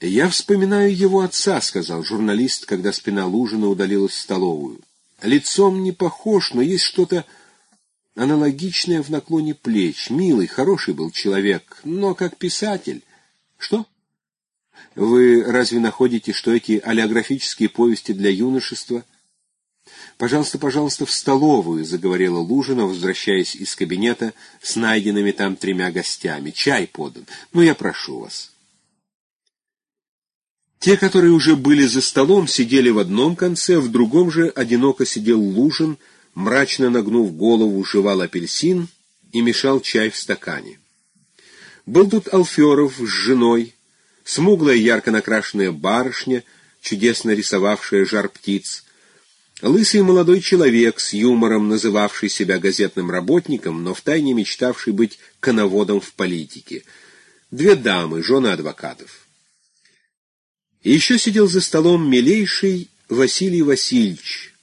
«Я вспоминаю его отца», — сказал журналист, когда спина Лужина удалилась в столовую. «Лицом не похож, но есть что-то аналогичное в наклоне плеч. Милый, хороший был человек, но как писатель...» «Что?» «Вы разве находите, что эти олеографические повести для юношества...» «Пожалуйста, пожалуйста, в столовую», — заговорила Лужина, возвращаясь из кабинета с найденными там тремя гостями. «Чай подан. Ну, я прошу вас». Те, которые уже были за столом, сидели в одном конце, в другом же одиноко сидел Лужин, мрачно нагнув голову, жевал апельсин и мешал чай в стакане. Был тут Алферов с женой, смуглая ярко накрашенная барышня, чудесно рисовавшая жар птиц, лысый молодой человек с юмором, называвший себя газетным работником, но втайне мечтавший быть коноводом в политике, две дамы, жены адвокатов. И еще сидел за столом милейший Василий Васильевич,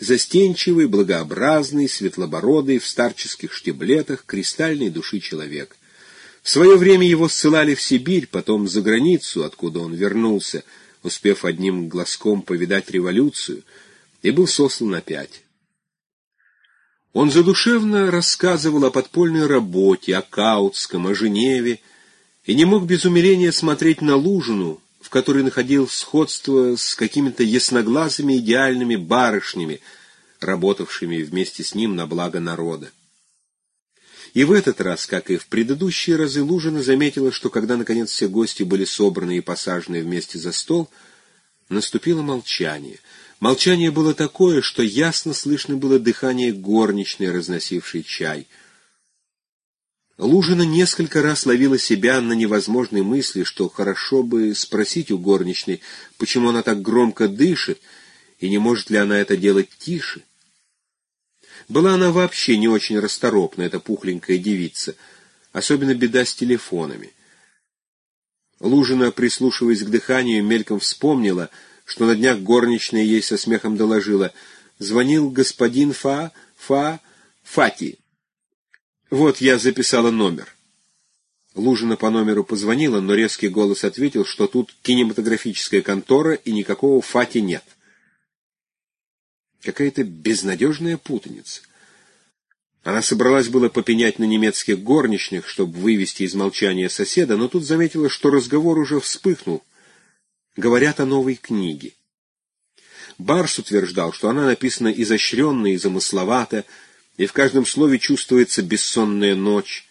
застенчивый, благообразный, светлобородый, в старческих штиблетах, кристальной души человек. В свое время его ссылали в Сибирь, потом за границу, откуда он вернулся, успев одним глазком повидать революцию, и был сослан опять. Он задушевно рассказывал о подпольной работе, о Каутском, о Женеве, и не мог без умиления смотреть на Лужину, в которой находил сходство с какими-то ясноглазыми идеальными барышнями, работавшими вместе с ним на благо народа. И в этот раз, как и в предыдущие разы, Лужина заметила, что когда, наконец, все гости были собраны и посажены вместе за стол, наступило молчание. Молчание было такое, что ясно слышно было дыхание горничной, разносившей чай — Лужина несколько раз ловила себя на невозможной мысли, что хорошо бы спросить у горничной, почему она так громко дышит, и не может ли она это делать тише. Была она вообще не очень расторопна, эта пухленькая девица, особенно беда с телефонами. Лужина, прислушиваясь к дыханию, мельком вспомнила, что на днях горничная ей со смехом доложила «Звонил господин Фа... Фа... Фати». «Вот я записала номер». Лужина по номеру позвонила, но резкий голос ответил, что тут кинематографическая контора и никакого Фати нет. Какая-то безнадежная путаница. Она собралась было попенять на немецких горничных, чтобы вывести из молчания соседа, но тут заметила, что разговор уже вспыхнул. Говорят о новой книге. Барс утверждал, что она написана изощренно и замысловато, и в каждом слове чувствуется бессонная ночь.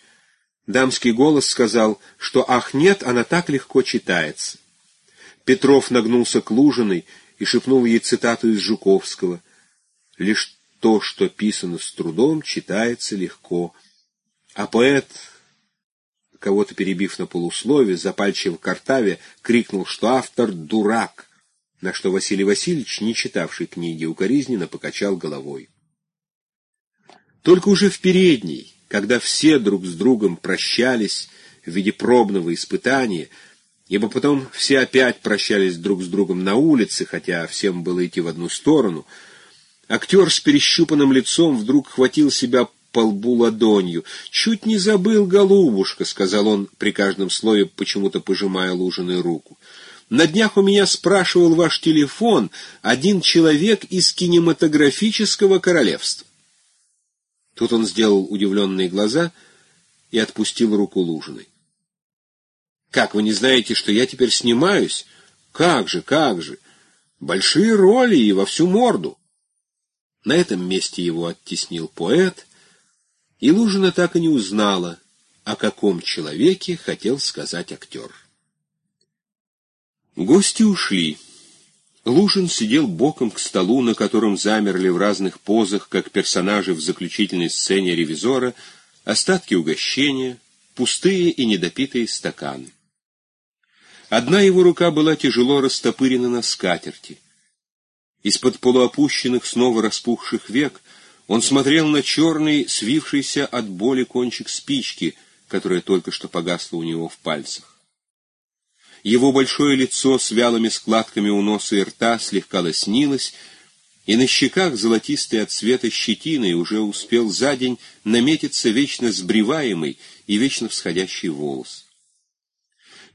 Дамский голос сказал, что «ах, нет, она так легко читается». Петров нагнулся к Лужиной и шепнул ей цитату из Жуковского. «Лишь то, что писано с трудом, читается легко». А поэт, кого-то перебив на полуслове, запальчив в картаве, крикнул, что автор — дурак, на что Василий Васильевич, не читавший книги, укоризненно покачал головой. Только уже в передней, когда все друг с другом прощались в виде пробного испытания, ибо потом все опять прощались друг с другом на улице, хотя всем было идти в одну сторону, актер с перещупанным лицом вдруг хватил себя по лбу ладонью. «Чуть не забыл, голубушка», — сказал он при каждом слове, почему-то пожимая Лужиной руку. «На днях у меня спрашивал ваш телефон один человек из кинематографического королевства. Тут он сделал удивленные глаза и отпустил руку Лужиной. «Как, вы не знаете, что я теперь снимаюсь? Как же, как же! Большие роли и во всю морду!» На этом месте его оттеснил поэт, и Лужина так и не узнала, о каком человеке хотел сказать актер. Гости ушли. Лужин сидел боком к столу, на котором замерли в разных позах, как персонажи в заключительной сцене ревизора, остатки угощения, пустые и недопитые стаканы. Одна его рука была тяжело растопырена на скатерти. Из-под полуопущенных, снова распухших век он смотрел на черный, свившийся от боли кончик спички, которая только что погасла у него в пальцах. Его большое лицо с вялыми складками у носа и рта слегка лоснилось, и на щеках золотистый от цвета щетины уже успел за день наметиться вечно сбриваемый и вечно всходящий волос.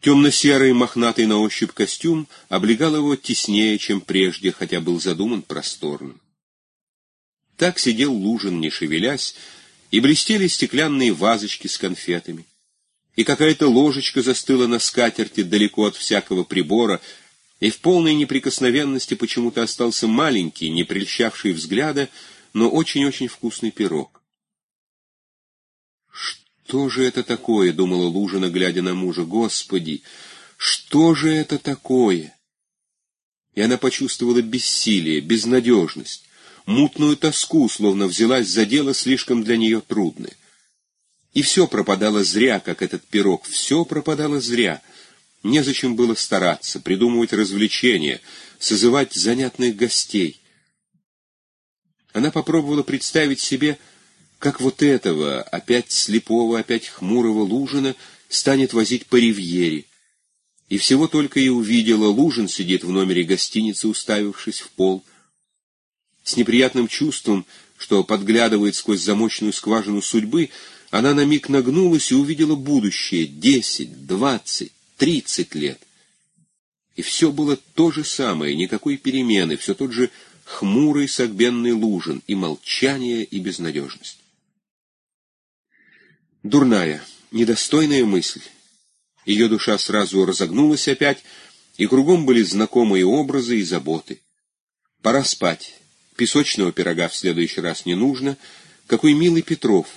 Темно-серый, мохнатый на ощупь костюм облегал его теснее, чем прежде, хотя был задуман просторным. Так сидел Лужин, не шевелясь, и блестели стеклянные вазочки с конфетами. И какая-то ложечка застыла на скатерти далеко от всякого прибора, и в полной неприкосновенности почему-то остался маленький, не прельщавший взгляда, но очень-очень вкусный пирог. «Что же это такое?» — думала Лужина, глядя на мужа. «Господи, что же это такое?» И она почувствовала бессилие, безнадежность мутную тоску, словно взялась за дело слишком для нее трудное. И все пропадало зря, как этот пирог, все пропадало зря. Незачем было стараться, придумывать развлечения, созывать занятных гостей. Она попробовала представить себе, как вот этого, опять слепого, опять хмурого Лужина, станет возить по ривьере. И всего только и увидела, Лужин сидит в номере гостиницы, уставившись в пол — с неприятным чувством, что подглядывает сквозь замочную скважину судьбы, она на миг нагнулась и увидела будущее — десять, двадцать, тридцать лет. И все было то же самое, никакой перемены, все тот же хмурый согбенный лужин, и молчание, и безнадежность. Дурная, недостойная мысль. Ее душа сразу разогнулась опять, и кругом были знакомые образы и заботы. Пора спать. Песочного пирога в следующий раз не нужно. Какой милый Петров.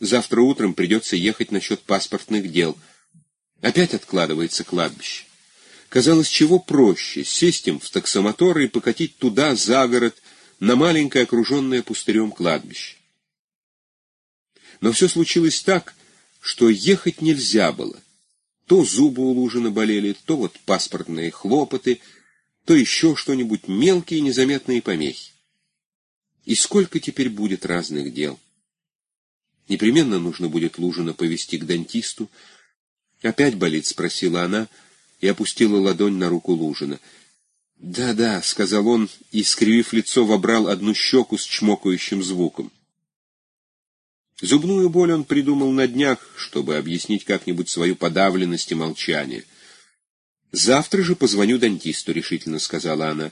Завтра утром придется ехать насчет паспортных дел. Опять откладывается кладбище. Казалось, чего проще — сесть им в таксомотор и покатить туда, за город, на маленькое окруженное пустырем кладбище. Но все случилось так, что ехать нельзя было. То зубы у Лужина болели, то вот паспортные хлопоты, то еще что-нибудь мелкие незаметные помехи. И сколько теперь будет разных дел? Непременно нужно будет Лужина повести к дантисту. «Опять болит?» — спросила она и опустила ладонь на руку Лужина. «Да-да», — сказал он, и, скривив лицо, вобрал одну щеку с чмокающим звуком. Зубную боль он придумал на днях, чтобы объяснить как-нибудь свою подавленность и молчание. «Завтра же позвоню дантисту», — решительно сказала она.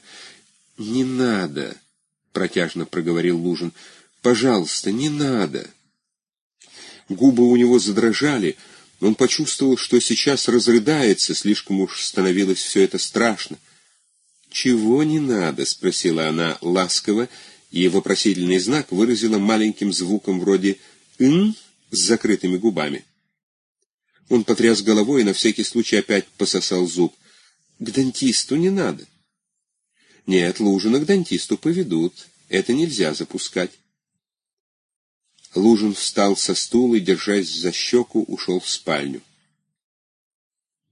«Не надо», — протяжно проговорил Лужин. «Пожалуйста, не надо». Губы у него задрожали, он почувствовал, что сейчас разрыдается, слишком уж становилось все это страшно. «Чего не надо?» — спросила она ласково, и вопросительный знак выразила маленьким звуком вроде «ын» с закрытыми губами. Он потряс головой и на всякий случай опять пососал зуб. «К дантисту не надо». Нет, Лужина к дантисту поведут. Это нельзя запускать. Лужин встал со стула и, держась за щеку, ушел в спальню.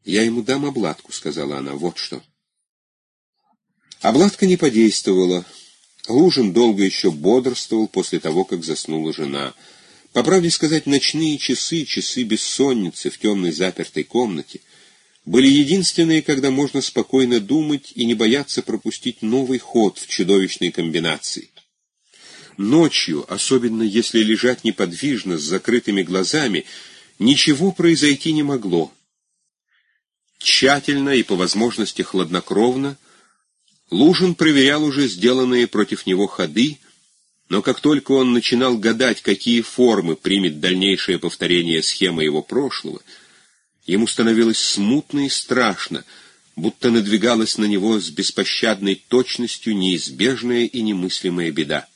«Я ему дам обладку», — сказала она, — «вот что». Обладка не подействовала. Лужин долго еще бодрствовал после того, как заснула жена. По правде сказать, ночные часы, часы бессонницы в темной запертой комнате — были единственные, когда можно спокойно думать и не бояться пропустить новый ход в чудовищной комбинации. Ночью, особенно если лежать неподвижно с закрытыми глазами, ничего произойти не могло. Тщательно и по возможности хладнокровно Лужин проверял уже сделанные против него ходы, но как только он начинал гадать, какие формы примет дальнейшее повторение схемы его прошлого — Ему становилось смутно и страшно, будто надвигалась на него с беспощадной точностью неизбежная и немыслимая беда.